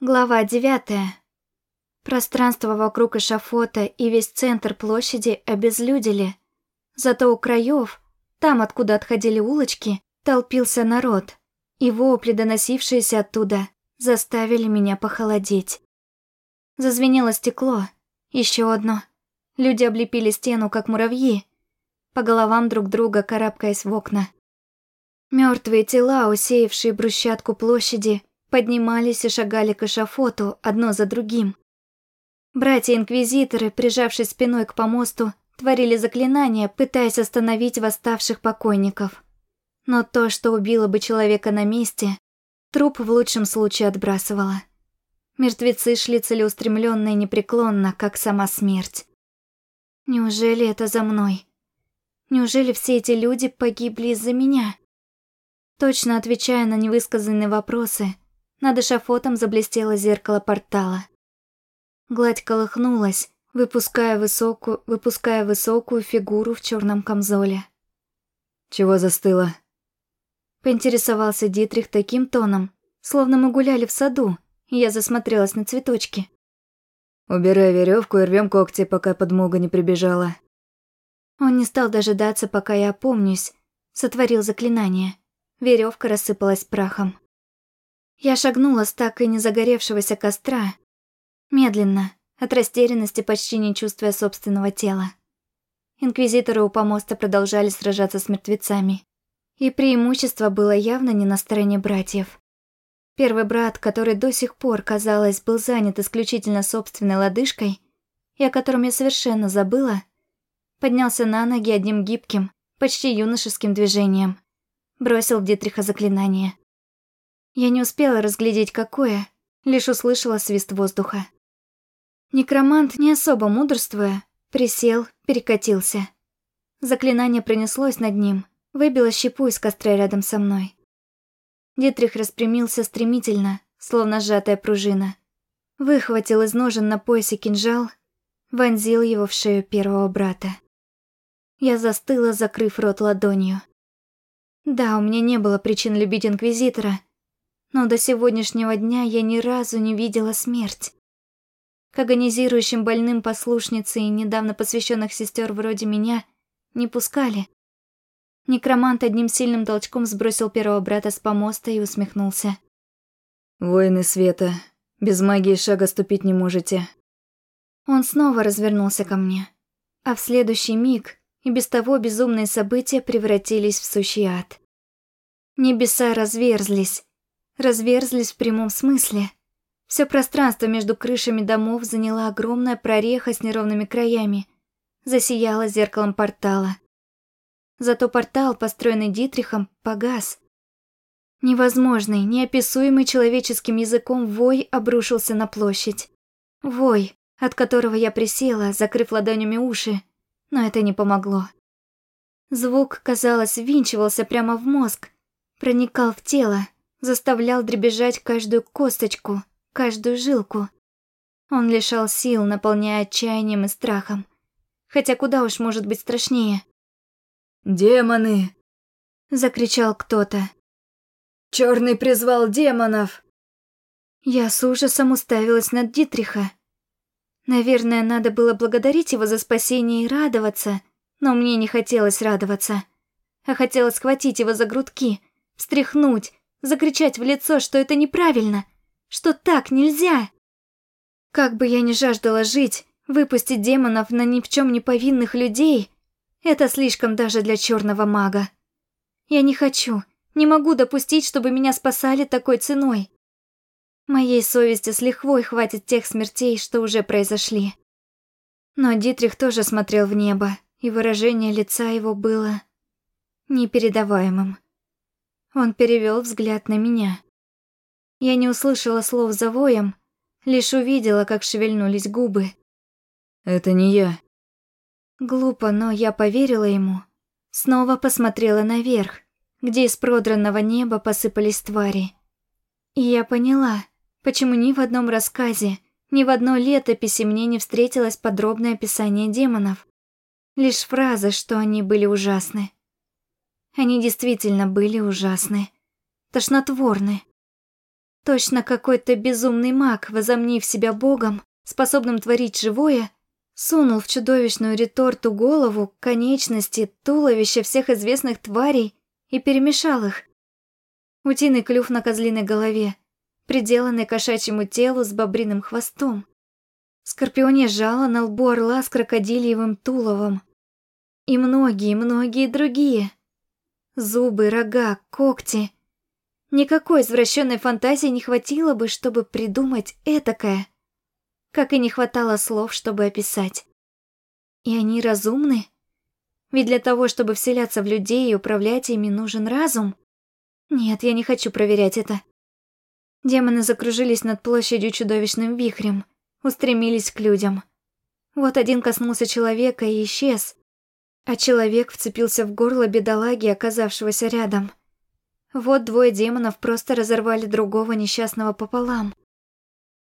Глава девятая. Пространство вокруг эшафота и весь центр площади обезлюдили. Зато у краев, там, откуда отходили улочки, толпился народ, и вопли, доносившиеся оттуда, заставили меня похолодеть. Зазвенело стекло, еще одно. Люди облепили стену, как муравьи, по головам друг друга карабкаясь в окна. Мертвые тела, усеявшие брусчатку площади, поднимались и шагали к эшафоту одно за другим. Братья-инквизиторы, прижавшись спиной к помосту, творили заклинания, пытаясь остановить восставших покойников. Но то, что убило бы человека на месте, труп в лучшем случае отбрасывало. Мертвецы шли целеустремленно и непреклонно, как сама смерть. Неужели это за мной? Неужели все эти люди погибли из-за меня? Точно отвечая на невысказанные вопросы, над эшафотом заблестело зеркало портала. Гладь колыхнулась, выпуская высокую, выпуская высокую фигуру в черном камзоле. «Чего застыла?» Поинтересовался Дитрих таким тоном, словно мы гуляли в саду, и я засмотрелась на цветочки. «Убирай веревку и рвем когти, пока подмога не прибежала». Он не стал дожидаться, пока я опомнюсь, сотворил заклинание. Веревка рассыпалась прахом. Я шагнула с так и не загоревшегося костра, медленно, от растерянности почти не чувствуя собственного тела. Инквизиторы у помоста продолжали сражаться с мертвецами. И преимущество было явно не на стороне братьев. Первый брат, который до сих пор, казалось, был занят исключительно собственной лодыжкой, и о котором я совершенно забыла, поднялся на ноги одним гибким, почти юношеским движением, бросил в Дитриха заклинание. Я не успела разглядеть, какое, лишь услышала свист воздуха. Некромант, не особо мудрствуя, присел, перекатился. Заклинание пронеслось над ним, выбило щепу из костра рядом со мной. Дитрих распрямился стремительно, словно сжатая пружина. Выхватил из ножен на поясе кинжал, вонзил его в шею первого брата. Я застыла, закрыв рот ладонью. Да, у меня не было причин любить Инквизитора, но до сегодняшнего дня я ни разу не видела смерть. К агонизирующим больным послушницы и недавно посвященных сестер вроде меня не пускали. Некромант одним сильным толчком сбросил первого брата с помоста и усмехнулся. «Воины света, без магии шага ступить не можете». Он снова развернулся ко мне, а в следующий миг и без того безумные события превратились в сущий ад. Небеса разверзлись, разверзлись в прямом смысле. Все пространство между крышами домов заняла огромная прореха с неровными краями, засияла зеркалом портала. Зато портал, построенный Дитрихом, погас. Невозможный, неописуемый человеческим языком вой обрушился на площадь. Вой, от которого я присела, закрыв ладонями уши, но это не помогло. Звук, казалось, ввинчивался прямо в мозг, проникал в тело, заставлял дребезжать каждую косточку, каждую жилку. Он лишал сил, наполняя отчаянием и страхом. Хотя куда уж может быть страшнее. «Демоны!» — закричал кто-то. «Черный призвал демонов!» Я с ужасом уставилась на Дитриха. Наверное, надо было благодарить его за спасение и радоваться, но мне не хотелось радоваться, а хотелось схватить его за грудки, встряхнуть, закричать в лицо, что это неправильно, что так нельзя. Как бы я ни жаждала жить, выпустить демонов на ни в чем не повинных людей – это слишком даже для черного мага. Я не хочу, не могу допустить, чтобы меня спасали такой ценой. Моей совести с лихвой хватит тех смертей, что уже произошли. Но Дитрих тоже смотрел в небо, и выражение лица его было непередаваемым. Он перевел взгляд на меня. Я не услышала слов за воем, лишь увидела, как шевельнулись губы. «Это не я». Глупо, но я поверила ему. Снова посмотрела наверх, где из продранного неба посыпались твари. И я поняла, почему ни в одном рассказе, ни в одной летописи мне не встретилось подробное описание демонов. Лишь фраза, что они были ужасны. Они действительно были ужасны. Тошнотворны. Точно какой-то безумный маг, возомнив себя богом, способным творить живое, сунул в чудовищную реторту голову, конечности, туловище всех известных тварей и перемешал их. Утиный клюв на козлиной голове, приделанный кошачьему телу с бобриным хвостом. Скорпионе жало на лбу орла с крокодильевым туловом. И многие-многие другие. Зубы, рога, когти. Никакой извращенной фантазии не хватило бы, чтобы придумать этакое как и не хватало слов, чтобы описать. И они разумны? Ведь для того, чтобы вселяться в людей и управлять ими, нужен разум. Нет, я не хочу проверять это. Демоны закружились над площадью чудовищным вихрем, устремились к людям. Вот один коснулся человека и исчез, а человек вцепился в горло бедолаги, оказавшегося рядом. Вот двое демонов просто разорвали другого несчастного пополам.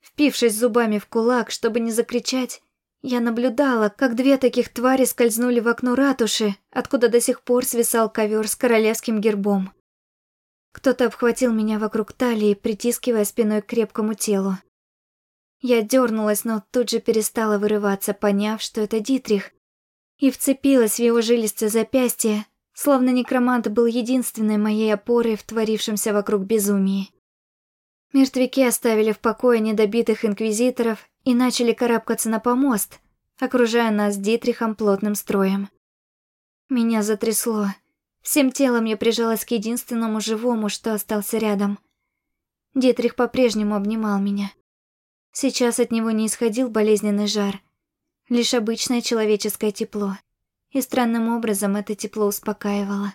Впившись зубами в кулак, чтобы не закричать, я наблюдала, как две таких твари скользнули в окно ратуши, откуда до сих пор свисал ковер с королевским гербом. Кто-то обхватил меня вокруг талии, притискивая спиной к крепкому телу. Я дернулась, но тут же перестала вырываться, поняв, что это Дитрих, и вцепилась в его жилистое запястье, словно некромант был единственной моей опорой в творившемся вокруг безумии. Мертвяки оставили в покое недобитых инквизиторов и начали карабкаться на помост, окружая нас Дитрихом плотным строем. Меня затрясло. Всем телом я прижалась к единственному живому, что остался рядом. Дитрих по-прежнему обнимал меня. Сейчас от него не исходил болезненный жар, лишь обычное человеческое тепло. И странным образом это тепло успокаивало,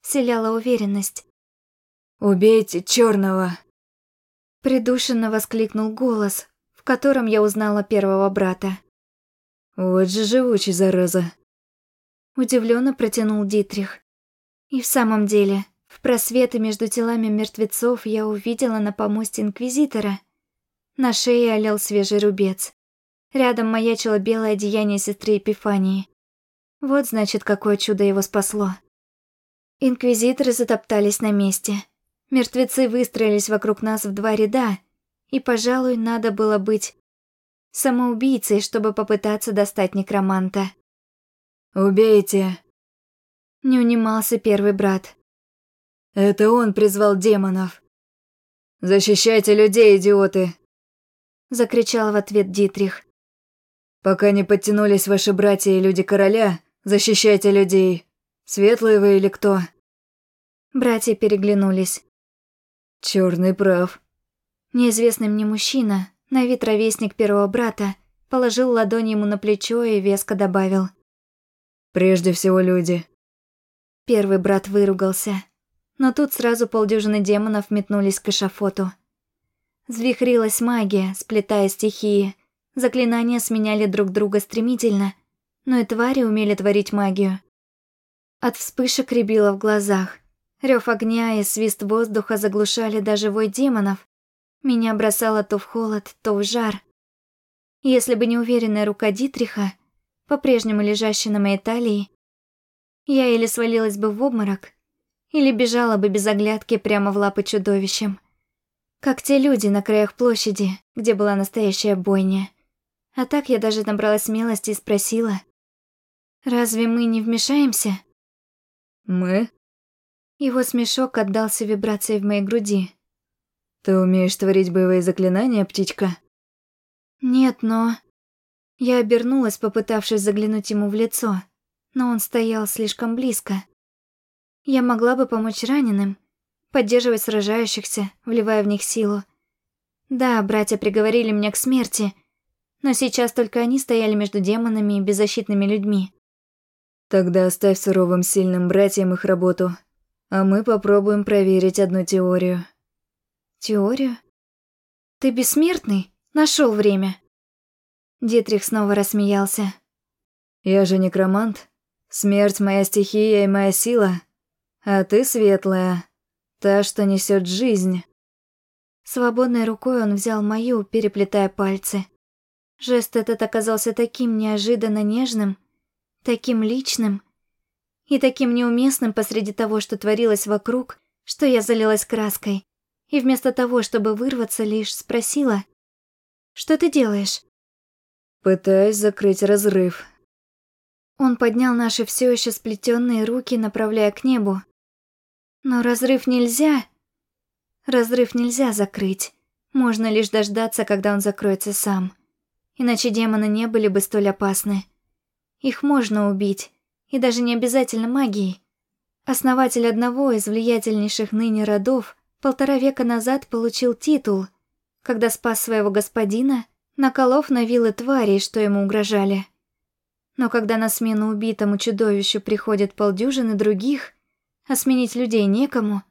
вселяло уверенность. «Убейте черного! Придушенно воскликнул голос, в котором я узнала первого брата. «Вот же живучий, зараза!» Удивленно протянул Дитрих. И в самом деле, в просветы между телами мертвецов я увидела на помосте Инквизитора. На шее олел свежий рубец. Рядом маячило белое одеяние сестры Епифании. Вот значит, какое чудо его спасло. Инквизиторы затоптались на месте. Мертвецы выстроились вокруг нас в два ряда, и, пожалуй, надо было быть самоубийцей, чтобы попытаться достать некроманта. «Убейте!» Не унимался первый брат. «Это он призвал демонов!» «Защищайте людей, идиоты!» Закричал в ответ Дитрих. «Пока не подтянулись ваши братья и люди короля, защищайте людей. Светлые вы или кто?» Братья переглянулись. Черный прав. Неизвестный мне мужчина, на вид ровесник первого брата, положил ладонь ему на плечо и веско добавил. «Прежде всего люди». Первый брат выругался, но тут сразу полдюжины демонов метнулись к эшафоту. Звихрилась магия, сплетая стихии. Заклинания сменяли друг друга стремительно, но и твари умели творить магию. От вспышек рябило в глазах. Рев огня и свист воздуха заглушали даже вой демонов. Меня бросало то в холод, то в жар. Если бы не уверенная рука Дитриха, по-прежнему лежащая на моей талии, я или свалилась бы в обморок, или бежала бы без оглядки прямо в лапы чудовищем. Как те люди на краях площади, где была настоящая бойня. А так я даже набрала смелости и спросила, «Разве мы не вмешаемся?» «Мы?» Его смешок отдался вибрацией в моей груди. «Ты умеешь творить боевые заклинания, птичка?» «Нет, но...» Я обернулась, попытавшись заглянуть ему в лицо, но он стоял слишком близко. Я могла бы помочь раненым, поддерживать сражающихся, вливая в них силу. Да, братья приговорили меня к смерти, но сейчас только они стояли между демонами и беззащитными людьми. Тогда оставь суровым сильным братьям их работу а мы попробуем проверить одну теорию. Теорию? Ты бессмертный? Нашел время. Дитрих снова рассмеялся. Я же некромант. Смерть моя стихия и моя сила. А ты светлая, та, что несет жизнь. Свободной рукой он взял мою, переплетая пальцы. Жест этот оказался таким неожиданно нежным, таким личным, и таким неуместным посреди того, что творилось вокруг, что я залилась краской и вместо того, чтобы вырваться, лишь спросила. «Что ты делаешь?» «Пытаюсь закрыть разрыв». Он поднял наши все еще сплетенные руки, направляя к небу. «Но разрыв нельзя...» «Разрыв нельзя закрыть. Можно лишь дождаться, когда он закроется сам. Иначе демоны не были бы столь опасны. Их можно убить, и даже не обязательно магией. Основатель одного из влиятельнейших ныне родов полтора века назад получил титул, когда спас своего господина, наколов на вилы тварей, что ему угрожали. Но когда на смену убитому чудовищу приходит полдюжины других, а сменить людей некому,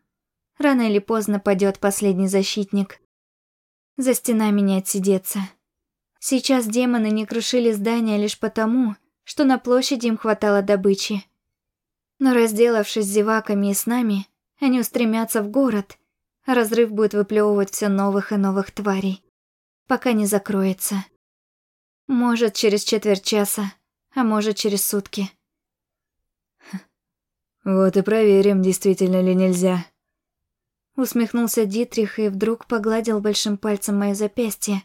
рано или поздно падет последний защитник. За стенами не отсидеться. Сейчас демоны не крушили здания лишь потому, что на площади им хватало добычи. Но разделавшись с зеваками и с нами, они устремятся в город, а разрыв будет выплевывать все новых и новых тварей, пока не закроется. Может, через четверть часа, а может, через сутки. «Вот и проверим, действительно ли нельзя». Усмехнулся Дитрих и вдруг погладил большим пальцем мое запястье,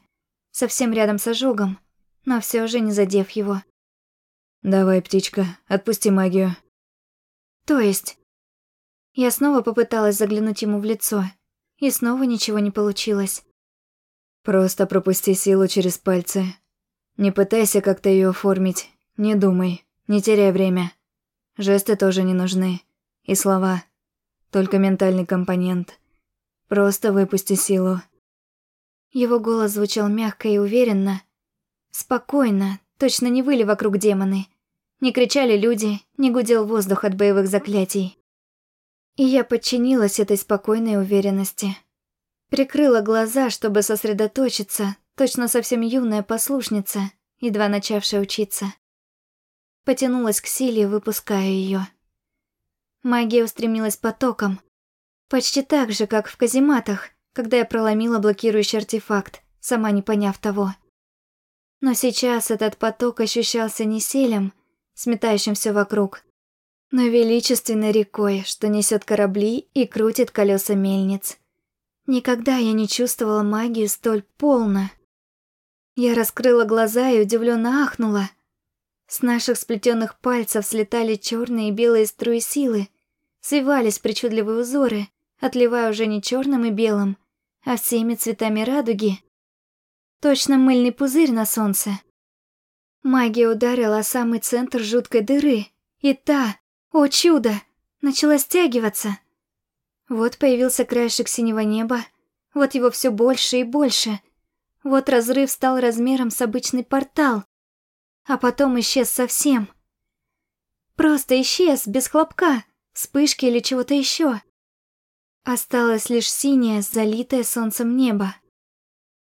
совсем рядом с ожогом, но все же не задев его. «Давай, птичка, отпусти магию». То есть? Я снова попыталась заглянуть ему в лицо, и снова ничего не получилось. Просто пропусти силу через пальцы. Не пытайся как-то ее оформить, не думай, не теряй время. Жесты тоже не нужны. И слова. Только ментальный компонент. Просто выпусти силу. Его голос звучал мягко и уверенно. Спокойно, точно не выли вокруг демоны. Не кричали люди, не гудел воздух от боевых заклятий. И я подчинилась этой спокойной уверенности. Прикрыла глаза, чтобы сосредоточиться, точно совсем юная послушница, едва начавшая учиться. Потянулась к силе, выпуская ее. Магия устремилась потоком. Почти так же, как в казематах, когда я проломила блокирующий артефакт, сама не поняв того. Но сейчас этот поток ощущался не селем, сметающим все вокруг, но величественной рекой, что несет корабли и крутит колеса мельниц. Никогда я не чувствовала магию столь полно. Я раскрыла глаза и удивленно ахнула. С наших сплетенных пальцев слетали черные и белые струи силы, свивались причудливые узоры, отливая уже не черным и белым, а всеми цветами радуги. Точно мыльный пузырь на солнце. Магия ударила о самый центр жуткой дыры, и та, о чудо, начала стягиваться. Вот появился краешек синего неба, вот его все больше и больше. Вот разрыв стал размером с обычный портал, а потом исчез совсем. Просто исчез, без хлопка, вспышки или чего-то еще. Осталось лишь синее, залитое солнцем небо.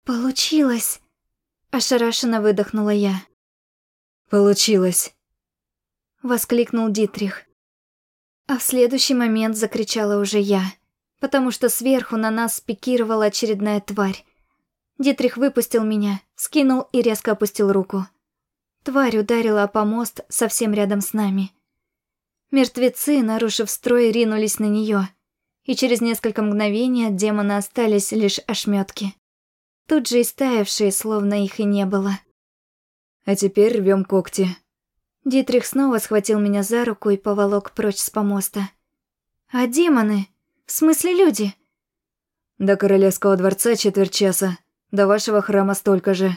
«Получилось!» – ошарашенно выдохнула я. Получилось. Воскликнул Дитрих. А в следующий момент закричала уже я, потому что сверху на нас спикировала очередная тварь. Дитрих выпустил меня, скинул и резко опустил руку. Тварь ударила о помост совсем рядом с нами. Мертвецы, нарушив строй, ринулись на нее, и через несколько мгновений от демона остались лишь ошметки. Тут же истаявшие, словно их и не было. А теперь рвем когти. Дитрих снова схватил меня за руку и поволок прочь с помоста. А демоны? В смысле люди? До королевского дворца четверть часа. До вашего храма столько же.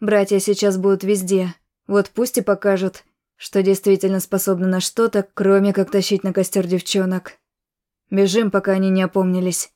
Братья сейчас будут везде. Вот пусть и покажут, что действительно способны на что-то, кроме как тащить на костер девчонок. Бежим, пока они не опомнились.